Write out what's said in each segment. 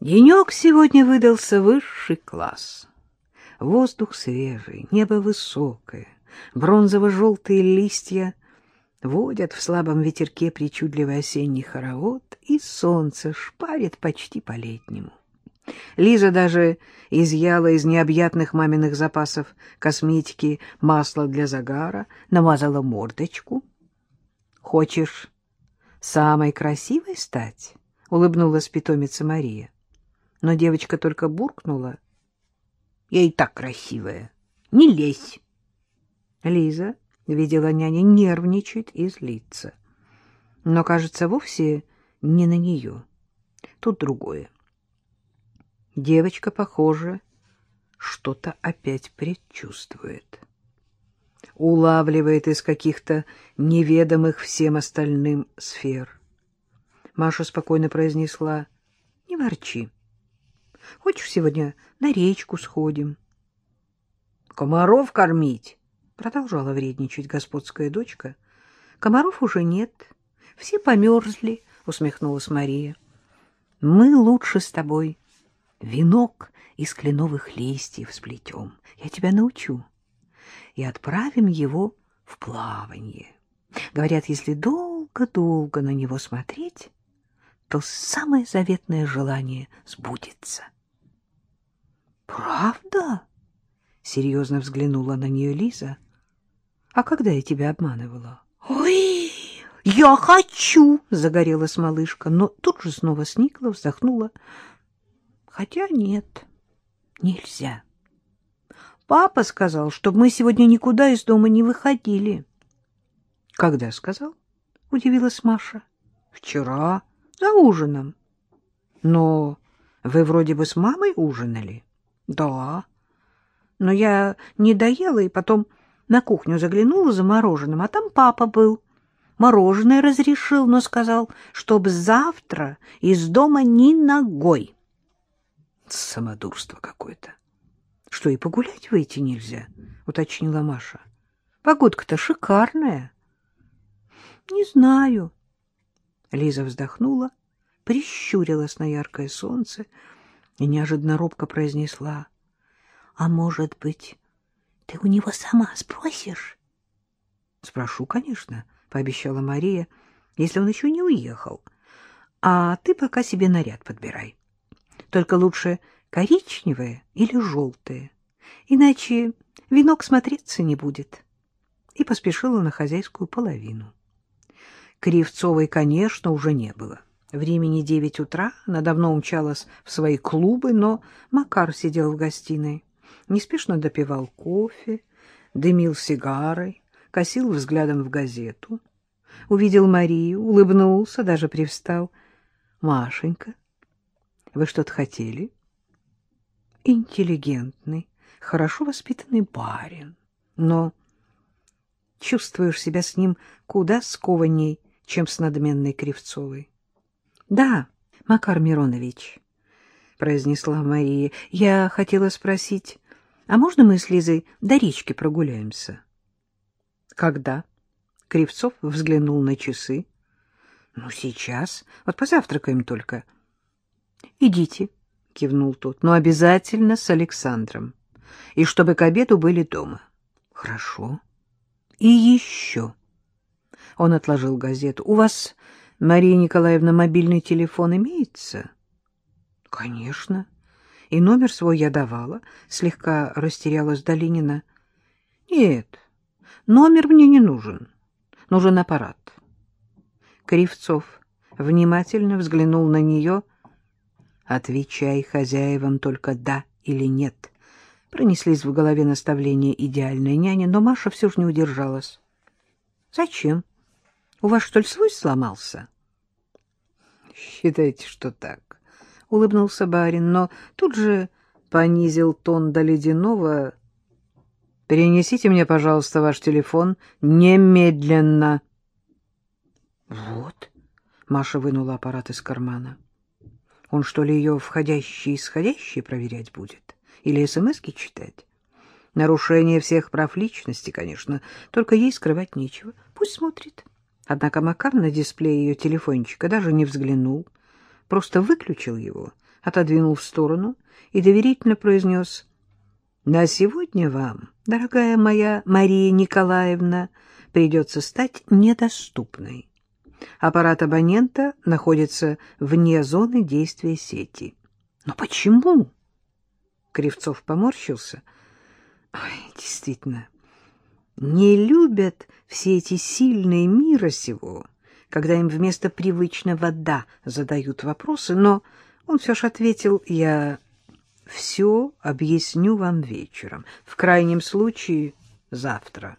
Денек сегодня выдался высший класс. Воздух свежий, небо высокое, бронзово-желтые листья водят в слабом ветерке причудливый осенний хоровод, и солнце шпарит почти по-летнему. Лиза даже изъяла из необъятных маминых запасов косметики масло для загара, намазала мордочку. — Хочешь самой красивой стать? — улыбнулась питомица Мария. Но девочка только буркнула. — Я и так красивая. Не лезь. Лиза видела няня нервничает и злится. Но, кажется, вовсе не на нее. Тут другое. Девочка, похоже, что-то опять предчувствует. Улавливает из каких-то неведомых всем остальным сфер. Маша спокойно произнесла, — Не ворчи. Хочешь, сегодня на речку сходим? — Комаров кормить? — продолжала вредничать господская дочка. — Комаров уже нет. Все померзли, — усмехнулась Мария. — Мы лучше с тобой венок из кленовых листьев сплетем. Я тебя научу. И отправим его в плавание. Говорят, если долго-долго на него смотреть, то самое заветное желание сбудется. — Правда? — серьезно взглянула на нее Лиза. — А когда я тебя обманывала? — Ой, я хочу! — загорелась малышка, но тут же снова сникла, вздохнула. Хотя нет, нельзя. Папа сказал, чтобы мы сегодня никуда из дома не выходили. — Когда сказал? — удивилась Маша. — Вчера, за ужином. — Но вы вроде бы с мамой ужинали? — Да. Но я не доела и потом на кухню заглянула за мороженым, а там папа был. Мороженое разрешил, но сказал, чтобы завтра из дома ни ногой. Самодурство какое-то. Что, и погулять выйти нельзя? Уточнила Маша. Погодка-то шикарная. Не знаю. Лиза вздохнула, прищурилась на яркое солнце и неожиданно робко произнесла. А может быть, ты у него сама спросишь? Спрошу, конечно, пообещала Мария, если он еще не уехал. А ты пока себе наряд подбирай только лучше коричневое или желтое, иначе венок смотреться не будет. И поспешила на хозяйскую половину. Кривцовой, конечно, уже не было. Времени девять утра, она давно умчалась в свои клубы, но Макар сидел в гостиной, неспешно допивал кофе, дымил сигарой, косил взглядом в газету. Увидел Марию, улыбнулся, даже привстал. — Машенька, вы что-то хотели? Интеллигентный, хорошо воспитанный барин, но чувствуешь себя с ним куда скованней, чем с надменной Кривцовой. — Да, Макар Миронович, — произнесла Мария, — я хотела спросить, а можно мы с Лизой до речки прогуляемся? — Когда? — Кривцов взглянул на часы. — Ну, сейчас. Вот позавтракаем только. —— Идите, — кивнул тот, — но обязательно с Александром. И чтобы к обеду были дома. — Хорошо. — И еще. Он отложил газету. — У вас, Мария Николаевна, мобильный телефон имеется? — Конечно. И номер свой я давала. Слегка растерялась Долинина. — Нет, номер мне не нужен. Нужен аппарат. Кривцов внимательно взглянул на нее — Отвечай хозяевам только «да» или «нет». Пронеслись в голове наставления идеальной няни, но Маша все же не удержалась. — Зачем? У вас, что ли, свой сломался? — Считайте, что так, — улыбнулся барин, но тут же понизил тон до ледяного. — Перенесите мне, пожалуйста, ваш телефон немедленно. — Вот, — Маша вынула аппарат из кармана. — он что ли ее входящие и исходящие проверять будет? Или СМСки читать? Нарушение всех прав личности, конечно, только ей скрывать нечего. Пусть смотрит. Однако Макар на дисплее ее телефончика даже не взглянул, просто выключил его, отодвинул в сторону и доверительно произнес «На сегодня вам, дорогая моя Мария Николаевна, придется стать недоступной. Аппарат абонента находится вне зоны действия сети». «Но почему?» Кривцов поморщился. «Ой, действительно, не любят все эти сильные мира сего» когда им вместо привычного «да» задают вопросы, но он все же ответил «я все объясню вам вечером, в крайнем случае завтра.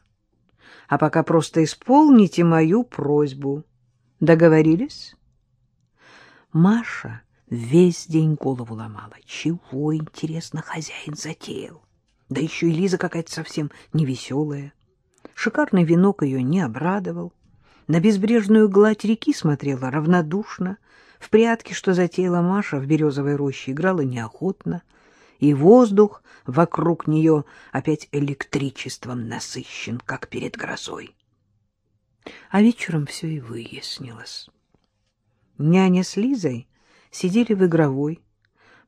А пока просто исполните мою просьбу. Договорились?» Маша весь день голову ломала. Чего, интересно, хозяин затеял? Да еще и Лиза какая-то совсем невеселая. Шикарный венок ее не обрадовал. На безбрежную гладь реки смотрела равнодушно, в прятки, что затеяла Маша в березовой роще, играла неохотно, и воздух вокруг нее опять электричеством насыщен, как перед грозой. А вечером все и выяснилось. Няня с Лизой сидели в игровой,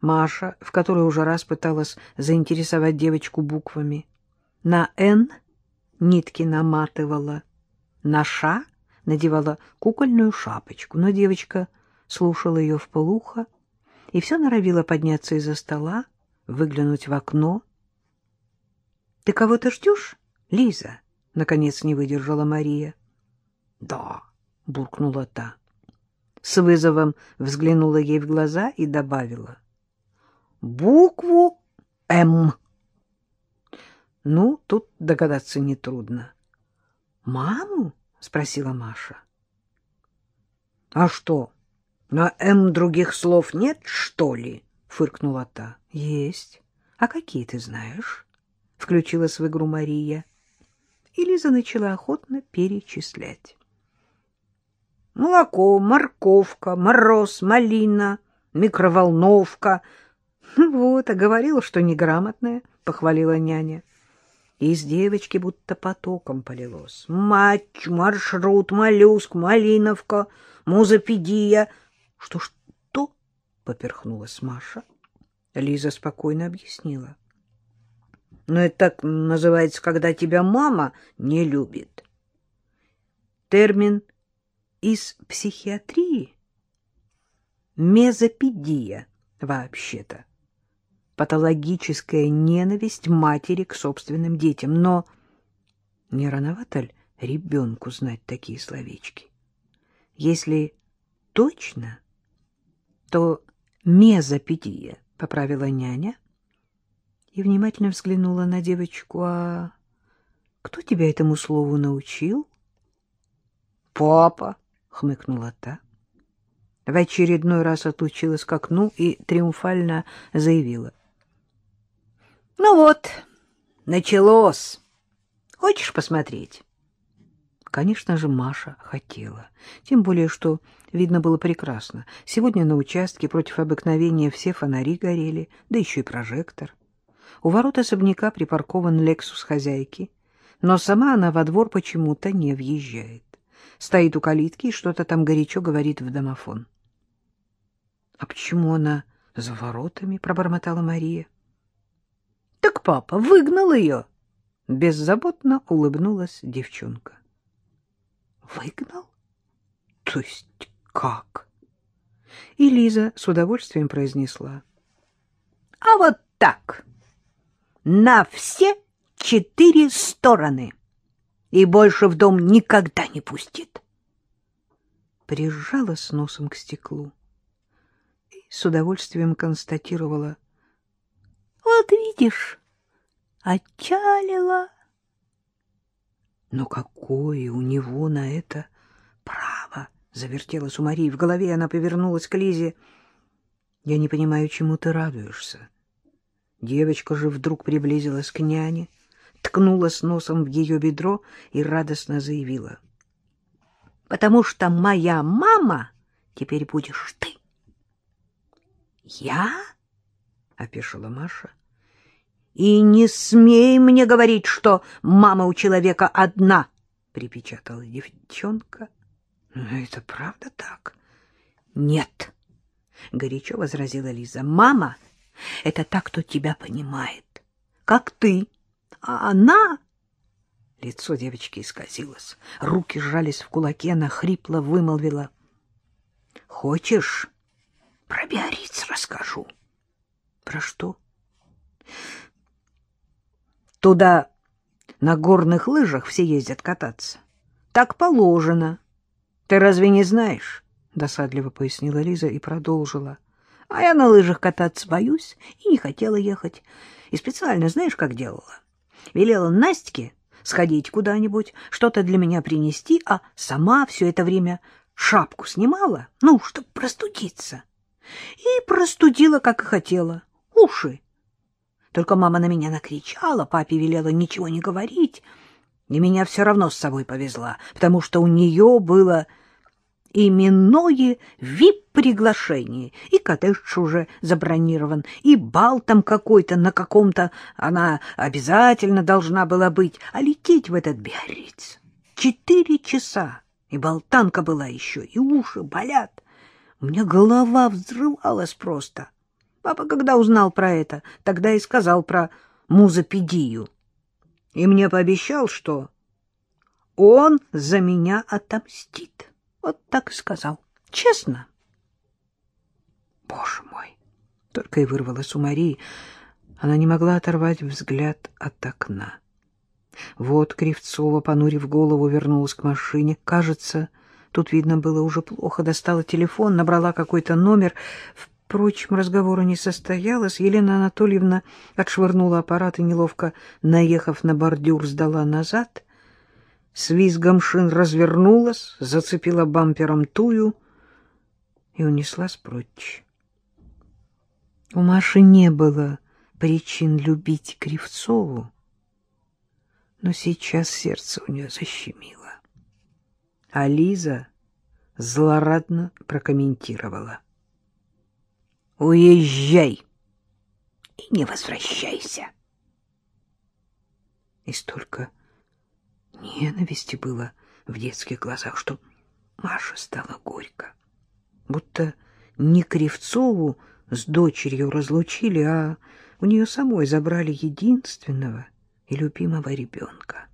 Маша, в которой уже раз пыталась заинтересовать девочку буквами, на «Н» нитки наматывала, на надевала кукольную шапочку, но девочка слушала ее вполуха и все норовила подняться из-за стола, выглянуть в окно. — Ты кого-то ждешь, Лиза? — наконец не выдержала Мария. — Да, — буркнула та. С вызовом взглянула ей в глаза и добавила. — Букву «М». Ну, тут догадаться нетрудно. — Маму? — спросила Маша. — А что, на «М» других слов нет, что ли? — фыркнула та. — Есть. А какие ты знаешь? — включилась в игру Мария. И Лиза начала охотно перечислять. — Молоко, морковка, мороз, малина, микроволновка. — Вот, а говорила, что неграмотная, — похвалила няня. Из девочки будто потоком полилось. Матч, маршрут, моллюск, малиновка, музопедия. Что, что? Поперхнулась Маша. Лиза спокойно объяснила. Но ну, это так называется, когда тебя мама не любит. Термин из психиатрии. Мезопедия, вообще-то патологическая ненависть матери к собственным детям. Но не рановато ли ребенку знать такие словечки? Если точно, то мезопедия, — поправила няня и внимательно взглянула на девочку. А кто тебя этому слову научил? — Папа, — хмыкнула та. В очередной раз отлучилась к окну и триумфально заявила. Ну вот, началось. Хочешь посмотреть? Конечно же, Маша хотела. Тем более, что видно было прекрасно. Сегодня на участке против обыкновения все фонари горели, да еще и прожектор. У ворот особняка припаркован «Лексус» хозяйки, но сама она во двор почему-то не въезжает. Стоит у калитки и что-то там горячо говорит в домофон. — А почему она за воротами? — пробормотала Мария. — так папа выгнал ее. Беззаботно улыбнулась девчонка. Выгнал? То есть как? И Лиза с удовольствием произнесла. А вот так. На все четыре стороны. И больше в дом никогда не пустит. Прижала с носом к стеклу и с удовольствием констатировала — вот видишь, отчалила. Но какое у него на это право? Завертелась у Марии в голове, она повернулась к Лизе. Я не понимаю, чему ты радуешься. Девочка же вдруг приблизилась к няне, ткнулась носом в ее бедро и радостно заявила. — Потому что моя мама теперь будешь ты. — Я? — опешила Маша. И не смей мне говорить, что мама у человека одна, — припечатала девчонка. — Но это правда так? — Нет. — горячо возразила Лиза. — Мама — это так, кто тебя понимает, как ты. А она... Лицо девочки исказилось, руки сжались в кулаке, она хрипло вымолвила. — Хочешь, про Биориц расскажу? — Про что? — Туда на горных лыжах все ездят кататься. Так положено. Ты разве не знаешь? — досадливо пояснила Лиза и продолжила. — А я на лыжах кататься боюсь и не хотела ехать. И специально знаешь, как делала? Велела Настике сходить куда-нибудь, что-то для меня принести, а сама все это время шапку снимала, ну, чтобы простудиться. И простудила, как и хотела, уши. Только мама на меня накричала, папе велела ничего не говорить, и меня все равно с собой повезла, потому что у нее было именное вип-приглашение, и коттедж уже забронирован, и бал там какой-то на каком-то она обязательно должна была быть, а лететь в этот Биарриц четыре часа, и болтанка была еще, и уши болят. У меня голова взрывалась просто. Папа, когда узнал про это, тогда и сказал про музопедию. И мне пообещал, что он за меня отомстит. Вот так и сказал. Честно. Боже мой! Только и вырвалась у Марии. Она не могла оторвать взгляд от окна. Вот Кривцова, понурив голову, вернулась к машине. Кажется, тут видно было уже плохо. Достала телефон, набрала какой-то номер. Впрочем, разговора не состоялось. Елена Анатольевна отшвырнула аппарат и, неловко наехав на бордюр, сдала назад — с визгом шин развернулась, зацепила бампером тую и унеслась прочь. У Маши не было причин любить Кривцову, но сейчас сердце у нее защемило. А Лиза злорадно прокомментировала. «Уезжай и не возвращайся!» И столько ненависти было в детских глазах, что Маша стала горько. Будто не Кривцову с дочерью разлучили, а у нее самой забрали единственного и любимого ребенка.